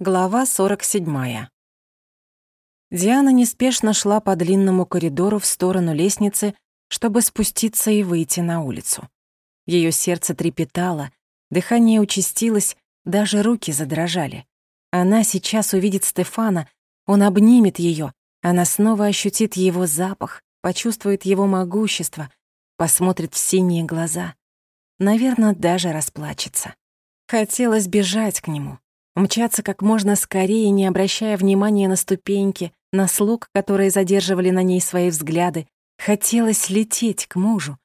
Глава 47. Диана неспешно шла по длинному коридору в сторону лестницы, чтобы спуститься и выйти на улицу. Её сердце трепетало, дыхание участилось, даже руки задрожали. Она сейчас увидит Стефана, он обнимет её, она снова ощутит его запах, почувствует его могущество, посмотрит в синие глаза. Наверное, даже расплачется. Хотелось бежать к нему, Мчаться как можно скорее, не обращая внимания на ступеньки, на слуг, которые задерживали на ней свои взгляды. Хотелось лететь к мужу.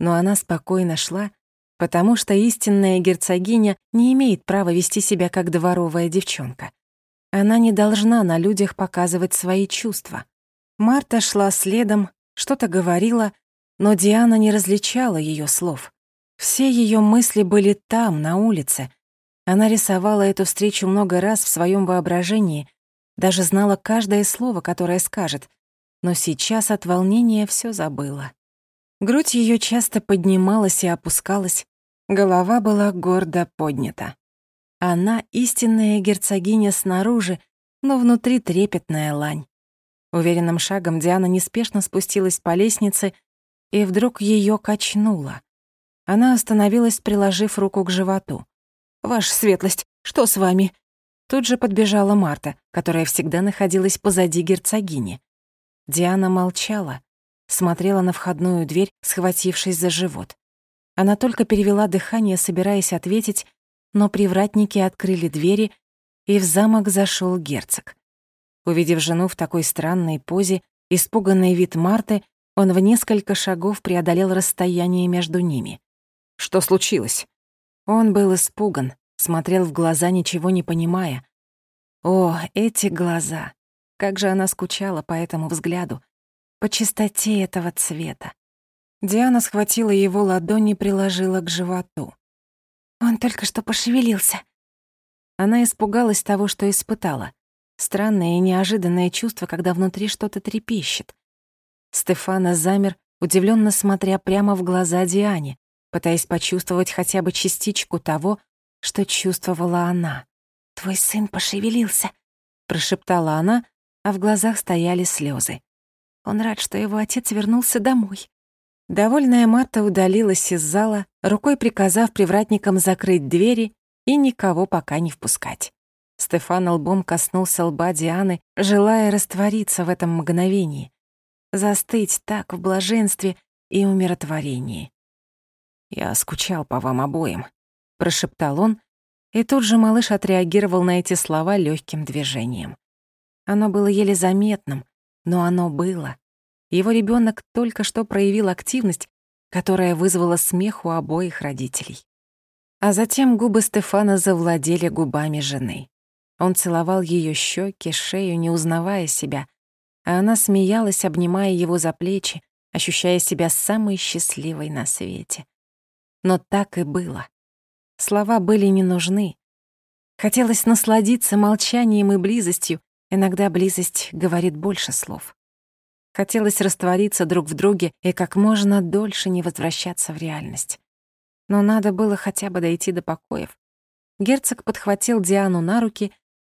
Но она спокойно шла, потому что истинная герцогиня не имеет права вести себя как дворовая девчонка. Она не должна на людях показывать свои чувства. Марта шла следом, что-то говорила, но Диана не различала ее слов. Все ее мысли были там, на улице — она рисовала эту встречу много раз в своем воображении, даже знала каждое слово, которое скажет, но сейчас от волнения все забыла. Грудь ее часто поднималась и опускалась, голова была гордо поднята. Она истинная герцогиня снаружи, но внутри трепетная лань. Уверенным шагом Диана неспешно спустилась по лестнице, и вдруг ее качнуло. Она остановилась, приложив руку к животу. «Ваша светлость, что с вами?» Тут же подбежала Марта, которая всегда находилась позади герцогини. Диана молчала, смотрела на входную дверь, схватившись за живот. Она только перевела дыхание, собираясь ответить, но привратники открыли двери, и в замок зашел герцог. Увидев жену в такой странной позе, испуганный вид Марты, он в несколько шагов преодолел расстояние между ними. «Что случилось?» Он был испуган, смотрел в глаза, ничего не понимая. О, эти глаза! Как же она скучала по этому взгляду, по чистоте этого цвета. Диана схватила его ладонь и приложила к животу. Он только что пошевелился. Она испугалась того, что испытала. Странное и неожиданное чувство, когда внутри что-то трепещет. Стефана замер, удивленно смотря прямо в глаза Диане пытаясь почувствовать хотя бы частичку того, что чувствовала она. «Твой сын пошевелился», — прошептала она, а в глазах стояли слезы. Он рад, что его отец вернулся домой. Довольная Марта удалилась из зала, рукой приказав привратникам закрыть двери и никого пока не впускать. Стефан лбом коснулся лба Дианы, желая раствориться в этом мгновении, застыть так в блаженстве и умиротворении. «Я скучал по вам обоим», — прошептал он, и тут же малыш отреагировал на эти слова легким движением. Оно было еле заметным, но оно было. Его ребенок только что проявил активность, которая вызвала смех у обоих родителей. А затем губы Стефана завладели губами жены. Он целовал ее щеки, шею, не узнавая себя, а она смеялась, обнимая его за плечи, ощущая себя самой счастливой на свете. Но так и было. Слова были не нужны. Хотелось насладиться молчанием и близостью, иногда близость говорит больше слов. Хотелось раствориться друг в друге и как можно дольше не возвращаться в реальность. Но надо было хотя бы дойти до покоев. Герцог подхватил Диану на руки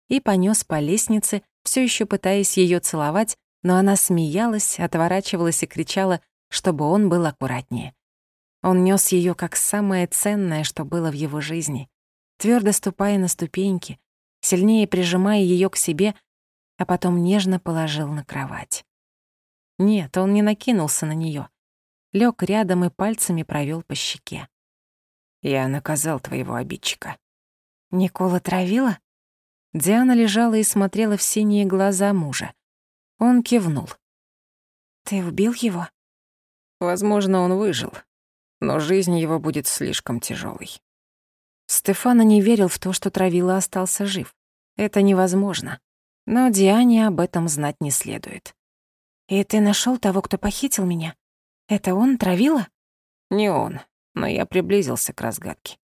и понёс по лестнице, всё ещё пытаясь её целовать, но она смеялась, отворачивалась и кричала, чтобы он был аккуратнее. Он нёс её как самое ценное, что было в его жизни, твёрдо ступая на ступеньки, сильнее прижимая её к себе, а потом нежно положил на кровать. Нет, он не накинулся на неё, лёг рядом и пальцами провёл по щеке. «Я наказал твоего обидчика». «Никола травила?» Диана лежала и смотрела в синие глаза мужа. Он кивнул. «Ты убил его?» «Возможно, он выжил, но жизнь его будет слишком тяжелой. Стефана не верил в то, что Травила остался жив. Это невозможно. Но Диане об этом знать не следует. «И ты нашел того, кто похитил меня? Это он, Травила?» «Не он, но я приблизился к разгадке.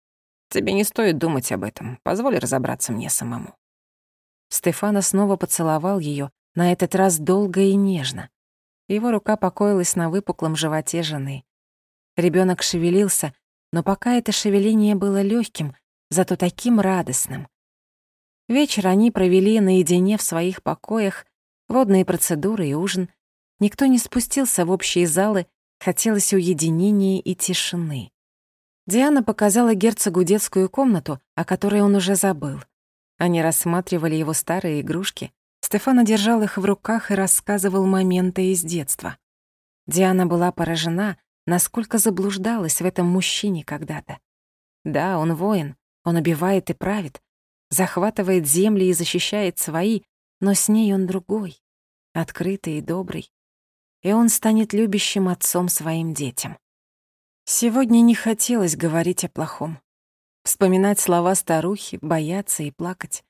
Тебе не стоит думать об этом, позволь разобраться мне самому». Стефана снова поцеловал ее, на этот раз долго и нежно. Его рука покоилась на выпуклом животе жены. Ребенок шевелился, но пока это шевеление было легким, зато таким радостным. Вечер они провели наедине в своих покоях, водные процедуры и ужин. Никто не спустился в общие залы, хотелось уединения и тишины. Диана показала герцогу детскую комнату, о которой он уже забыл. Они рассматривали его старые игрушки. Стефана держал их в руках и рассказывал моменты из детства. Диана была поражена, насколько заблуждалась в этом мужчине когда-то. Да, он воин, он убивает и правит, захватывает земли и защищает свои, но с ней он другой, открытый и добрый. И он станет любящим отцом своим детям. Сегодня не хотелось говорить о плохом. Вспоминать слова старухи, бояться и плакать.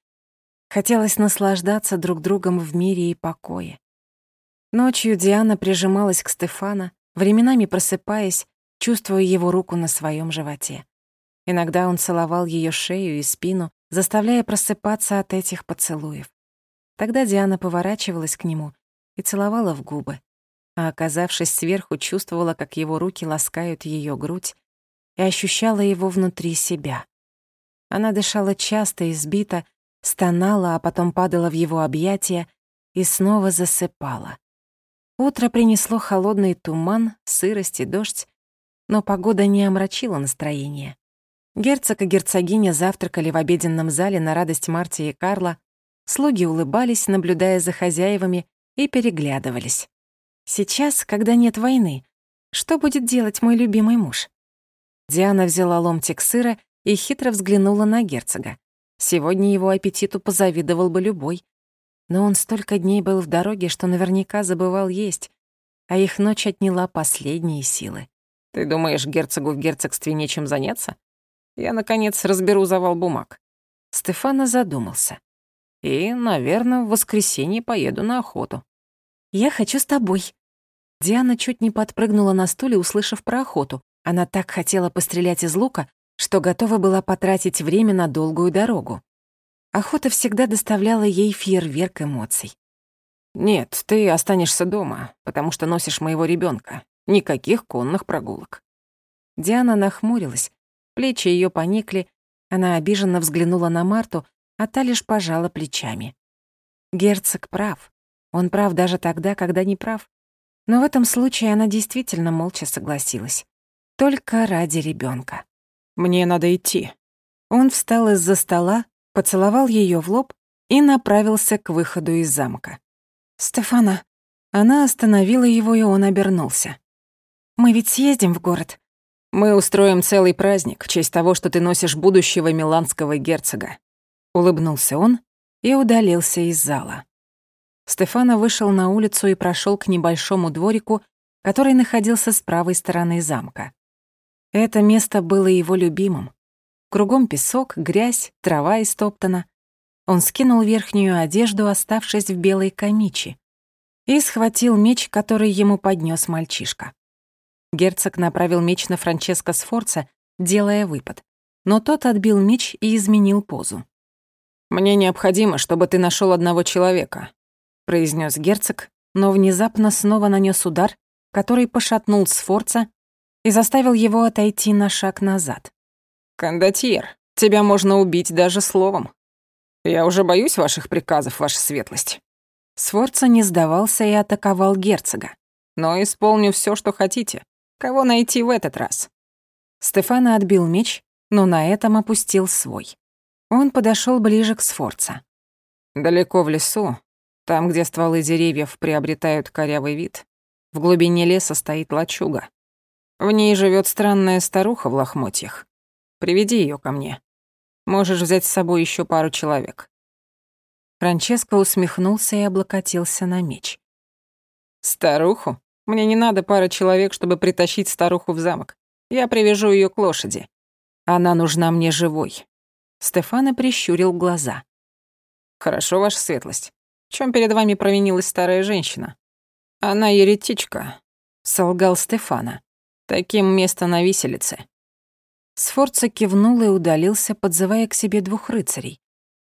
Хотелось наслаждаться друг другом в мире и покое. Ночью Диана прижималась к Стефана, временами просыпаясь, чувствуя его руку на своем животе. Иногда он целовал ее шею и спину, заставляя просыпаться от этих поцелуев. Тогда Диана поворачивалась к нему и целовала в губы а оказавшись сверху, чувствовала, как его руки ласкают ее грудь и ощущала его внутри себя. Она дышала часто и сбито, стонала, а потом падала в его объятия и снова засыпала. Утро принесло холодный туман, сырость и дождь, но погода не омрачила настроение. Герцог и герцогиня завтракали в обеденном зале на радость Марти и Карла, слуги улыбались, наблюдая за хозяевами, и переглядывались. Сейчас, когда нет войны, что будет делать мой любимый муж? Диана взяла ломтик сыра и хитро взглянула на герцога. Сегодня его аппетиту позавидовал бы любой. Но он столько дней был в дороге, что наверняка забывал есть, а их ночь отняла последние силы. «Ты думаешь, герцогу в герцогстве нечем заняться? Я, наконец, разберу завал бумаг». Стефана задумался. «И, наверное, в воскресенье поеду на охоту». «Я хочу с тобой», Диана чуть не подпрыгнула на стуле, услышав про охоту. Она так хотела пострелять из лука, что готова была потратить время на долгую дорогу. Охота всегда доставляла ей фейерверк эмоций. «Нет, ты останешься дома, потому что носишь моего ребенка. Никаких конных прогулок». Диана нахмурилась, плечи ее поникли, она обиженно взглянула на Марту, а та лишь пожала плечами. Герцог прав. Он прав даже тогда, когда не прав. Но в этом случае она действительно молча согласилась. Только ради ребенка. «Мне надо идти». Он встал из-за стола, поцеловал ее в лоб и направился к выходу из замка. «Стефана». Она остановила его, и он обернулся. «Мы ведь съездим в город». «Мы устроим целый праздник в честь того, что ты носишь будущего миланского герцога», — улыбнулся он и удалился из зала. Стефана вышел на улицу и прошел к небольшому дворику, который находился с правой стороны замка. Это место было его любимым. Кругом песок, грязь, трава истоптана. Он скинул верхнюю одежду, оставшись в белой камичи, и схватил меч, который ему поднес мальчишка. Герцог направил меч на Франческо Сфорца, делая выпад. Но тот отбил меч и изменил позу. «Мне необходимо, чтобы ты нашел одного человека, произнес герцог, но внезапно снова нанес удар, который пошатнул Сфорца и заставил его отойти на шаг назад. «Кондотьер, тебя можно убить даже словом. Я уже боюсь ваших приказов, ваша светлость». Сфорца не сдавался и атаковал герцога. «Но исполню все, что хотите. Кого найти в этот раз?» Стефана отбил меч, но на этом опустил свой. Он подошел ближе к Сфорца. «Далеко в лесу там, где стволы деревьев приобретают корявый вид, в глубине леса стоит лачуга. В ней живет странная старуха в лохмотьях. Приведи ее ко мне. Можешь взять с собой еще пару человек». Франческо усмехнулся и облокотился на меч. «Старуху? Мне не надо пары человек, чтобы притащить старуху в замок. Я привяжу ее к лошади. Она нужна мне живой». Стефана прищурил глаза. «Хорошо, ваша светлость. В чем перед вами провинилась старая женщина? Она еретичка, солгал Стефана. Таким место на виселице. Сфорца кивнул и удалился, подзывая к себе двух рыцарей.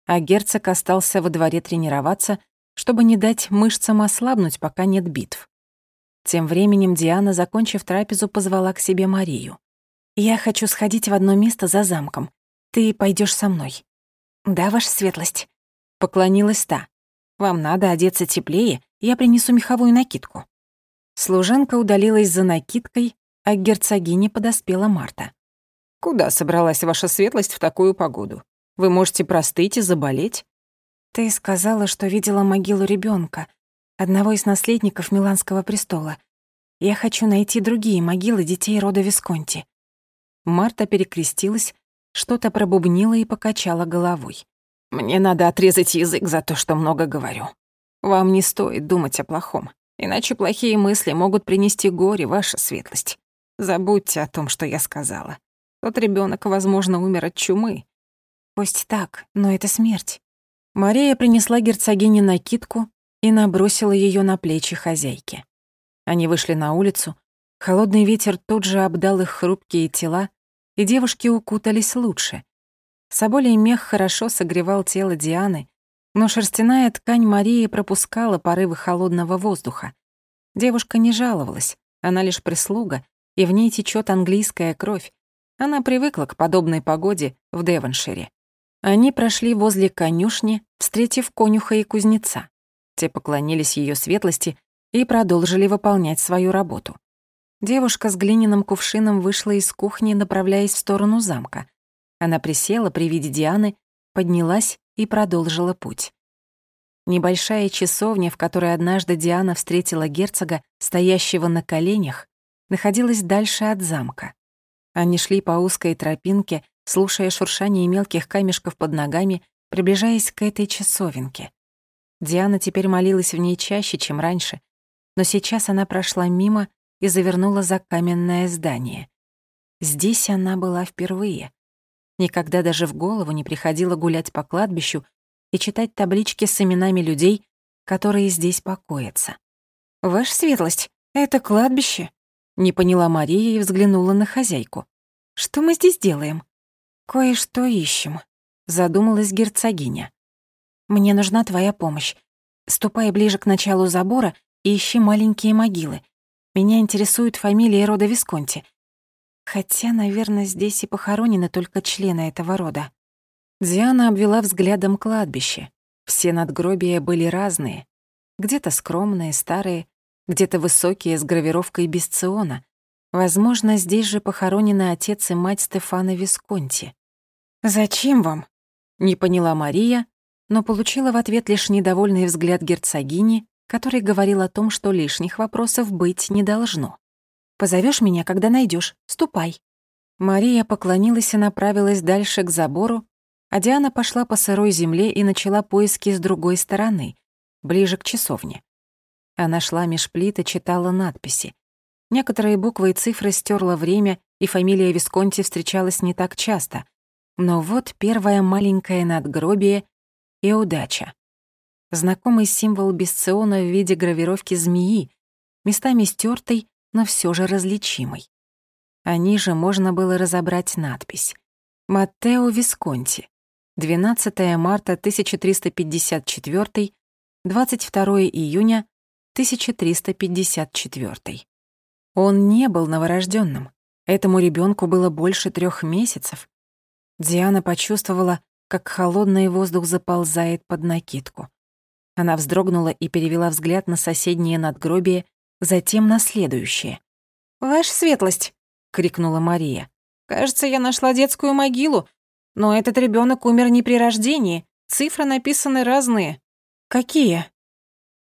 А герцог остался во дворе тренироваться, чтобы не дать мышцам ослабнуть, пока нет битв. Тем временем Диана, закончив трапезу, позвала к себе Марию. «Я хочу сходить в одно место за замком. Ты пойдешь со мной». «Да, ваша светлость», Поклонилась та. «Вам надо одеться теплее, я принесу меховую накидку». Служанка удалилась за накидкой, а к герцогине подоспела Марта. «Куда собралась ваша светлость в такую погоду? Вы можете простыть и заболеть?» «Ты сказала, что видела могилу ребенка, одного из наследников Миланского престола. Я хочу найти другие могилы детей рода Висконти». Марта перекрестилась, что-то пробубнила и покачала головой. «Мне надо отрезать язык за то, что много говорю. Вам не стоит думать о плохом, иначе плохие мысли могут принести горе, ваша светлость. Забудьте о том, что я сказала. Тот ребенок, возможно, умер от чумы». «Пусть так, но это смерть». Мария принесла герцогине накидку и набросила ее на плечи хозяйки. Они вышли на улицу, холодный ветер тут же обдал их хрупкие тела, и девушки укутались лучше. Соболей мех хорошо согревал тело Дианы, но шерстяная ткань Марии пропускала порывы холодного воздуха. Девушка не жаловалась, она лишь прислуга, и в ней течет английская кровь. Она привыкла к подобной погоде в Девоншире. Они прошли возле конюшни, встретив конюха и кузнеца. Те поклонились ее светлости и продолжили выполнять свою работу. Девушка с глиняным кувшином вышла из кухни, направляясь в сторону замка. Она присела при виде Дианы, поднялась и продолжила путь. Небольшая часовня, в которой однажды Диана встретила герцога, стоящего на коленях, находилась дальше от замка. Они шли по узкой тропинке, слушая шуршание мелких камешков под ногами, приближаясь к этой часовенке. Диана теперь молилась в ней чаще, чем раньше, но сейчас она прошла мимо и завернула за каменное здание. Здесь она была впервые. Никогда даже в голову не приходило гулять по кладбищу и читать таблички с именами людей, которые здесь покоятся. «Ваша светлость, это кладбище?» Не поняла Мария и взглянула на хозяйку. «Что мы здесь делаем?» «Кое-что ищем», — задумалась герцогиня. «Мне нужна твоя помощь. Ступай ближе к началу забора и ищи маленькие могилы. Меня интересует фамилия рода Висконти. Хотя, наверное, здесь и похоронены только члены этого рода. Диана обвела взглядом кладбище. Все надгробия были разные. Где-то скромные, старые, где-то высокие, с гравировкой Бесциона. Возможно, здесь же похоронены отец и мать Стефана Висконти. «Зачем вам?» — не поняла Мария, но получила в ответ лишь недовольный взгляд герцогини который говорил о том, что лишних вопросов быть не должно. Позовешь меня, когда найдешь. Ступай». Мария поклонилась и направилась дальше к забору, а Диана пошла по сырой земле и начала поиски с другой стороны, ближе к часовне. Она шла меж плит и читала надписи. Некоторые буквы и цифры стерла время, и фамилия Висконти встречалась не так часто. Но вот первое маленькое надгробие и удача. Знакомый символ Бесциона в виде гравировки змеи, местами стертой, но все же различимой. А ниже можно было разобрать надпись «Маттео Висконти. 12 марта 1354, 22 июня 1354». Он не был новорожденным. Этому ребенку было больше трех месяцев. Диана почувствовала, как холодный воздух заползает под накидку. Она вздрогнула и перевела взгляд на соседнее надгробие, затем на следующее. «Ваша светлость!» — крикнула Мария. «Кажется, я нашла детскую могилу, но этот ребенок умер не при рождении. Цифры написаны разные». «Какие?»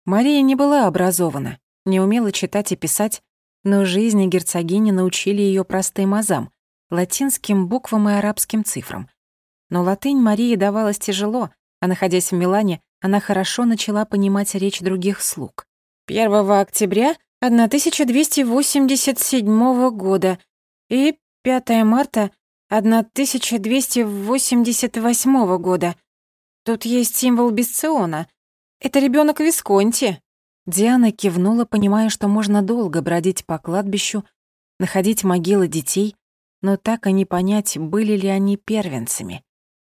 Мария не была образована, не умела читать и писать, но жизни герцогини научили ее простым азам, латинским буквам и арабским цифрам. Но латынь Марии давалась тяжело, а находясь в Милане, она хорошо начала понимать речь других слуг. 1 октября 1287 года и 5 марта 1288 года. Тут есть символ Бесциона. Это ребенок Висконти. Диана кивнула, понимая, что можно долго бродить по кладбищу, находить могилы детей, но так и не понять, были ли они первенцами.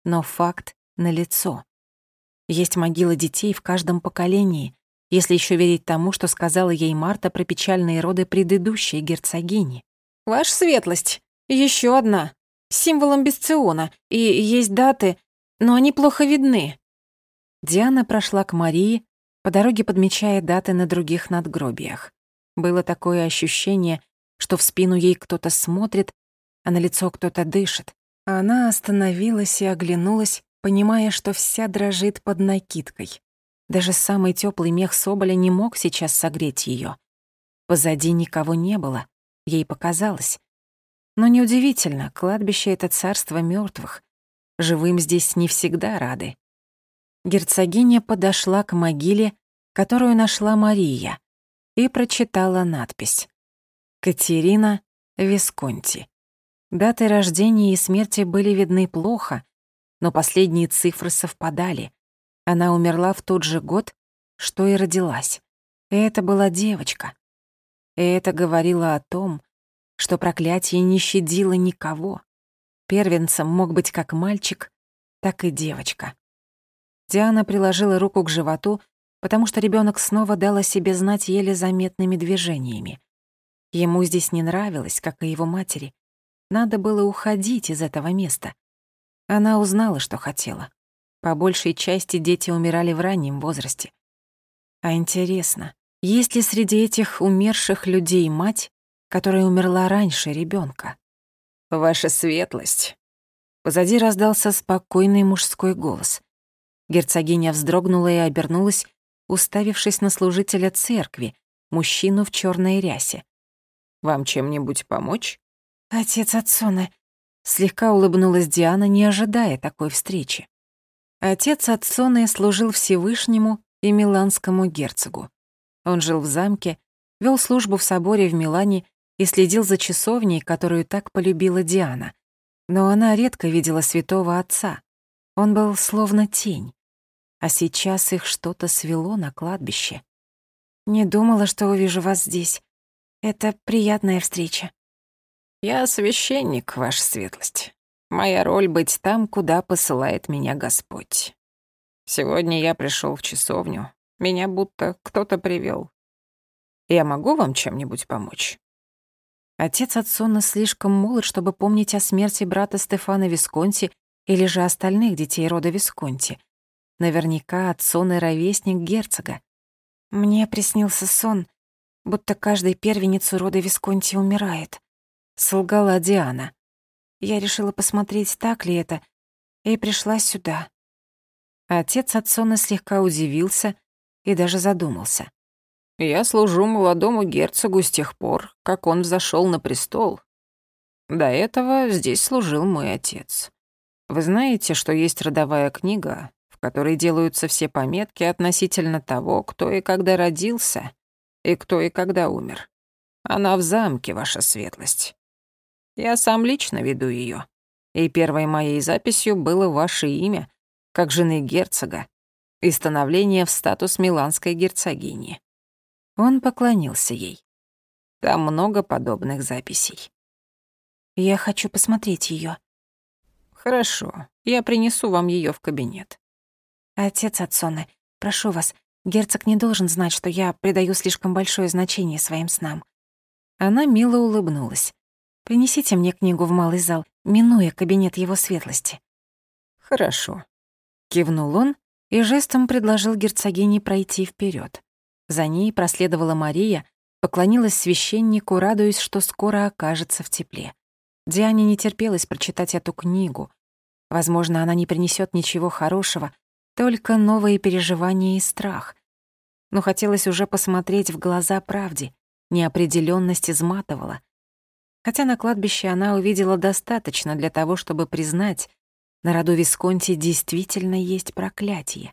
Но факт налицо. Есть могилы детей в каждом поколении, если еще верить тому, что сказала ей Марта про печальные роды предыдущей герцогини. «Ваша светлость, еще одна, с символом Бесциона, и есть даты, но они плохо видны». Диана прошла к Марии, по дороге подмечая даты на других надгробиях. Было такое ощущение, что в спину ей кто-то смотрит, а на лицо кто-то дышит. Она остановилась и оглянулась, понимая, что вся дрожит под накидкой. Даже самый теплый мех соболя не мог сейчас согреть ее. Позади никого не было, ей показалось. Но неудивительно, кладбище — это царство мертвых. Живым здесь не всегда рады. Герцогиня подошла к могиле, которую нашла Мария, и прочитала надпись. «Катерина Висконти». Даты рождения и смерти были видны плохо, но последние цифры совпадали. Она умерла в тот же год, что и родилась. И это была девочка. И это говорило о том, что проклятие не щадило никого. Первенцем мог быть как мальчик, так и девочка. Диана приложила руку к животу, потому что ребенок снова дал о себе знать еле заметными движениями. Ему здесь не нравилось, как и его матери. Надо было уходить из этого места. Она узнала, что хотела. По большей части дети умирали в раннем возрасте. А интересно, есть ли среди этих умерших людей мать, которая умерла раньше ребенка? «Ваша светлость!» Позади раздался спокойный мужской голос. Герцогиня вздрогнула и обернулась, уставившись на служителя церкви, мужчину в черной рясе. «Вам чем-нибудь помочь?» «Отец Отсоны», — слегка улыбнулась Диана, не ожидая такой встречи. Отец Ацоны служил Всевышнему и миланскому герцогу. Он жил в замке, вел службу в соборе в Милане и следил за часовней, которую так полюбила Диана. Но она редко видела святого отца. Он был словно тень. А сейчас их что-то свело на кладбище. «Не думала, что увижу вас здесь. Это приятная встреча». «Я священник, ваша светлость. Моя роль — быть там, куда посылает меня Господь. Сегодня я пришел в часовню. Меня будто кто-то привел. Я могу вам чем-нибудь помочь?» Отец Отсона слишком молод, чтобы помнить о смерти брата Стефана Висконти или же остальных детей рода Висконти. Наверняка Отсон и ровесник герцога. Мне приснился сон, будто каждый первенец у рода Висконти умирает. Солгала Диана. Я решила посмотреть, так ли это, и пришла сюда. Отец Отсона слегка удивился и даже задумался. «Я служу молодому герцогу с тех пор, как он взошел на престол. До этого здесь служил мой отец. Вы знаете, что есть родовая книга, в которой делаются все пометки относительно того, кто и когда родился, и кто и когда умер. Она в замке, ваша светлость. Я сам лично веду ее. И первой моей записью было ваше имя, как жены герцога, и становление в статус миланской герцогини. Он поклонился ей. Там много подобных записей. Я хочу посмотреть ее. Хорошо, я принесу вам ее в кабинет. Отец Ацоны, прошу вас, герцог не должен знать, что я придаю слишком большое значение своим снам. Она мило улыбнулась. Принесите мне книгу в малый зал, минуя кабинет его светлости». «Хорошо», — кивнул он и жестом предложил герцогине пройти вперед. За ней проследовала Мария, поклонилась священнику, радуясь, что скоро окажется в тепле. Диане не терпелось прочитать эту книгу. Возможно, она не принесет ничего хорошего, только новые переживания и страх. Но хотелось уже посмотреть в глаза правде. Неопределенность изматывала. Хотя на кладбище она увидела достаточно для того, чтобы признать, на роду Висконти действительно есть проклятие.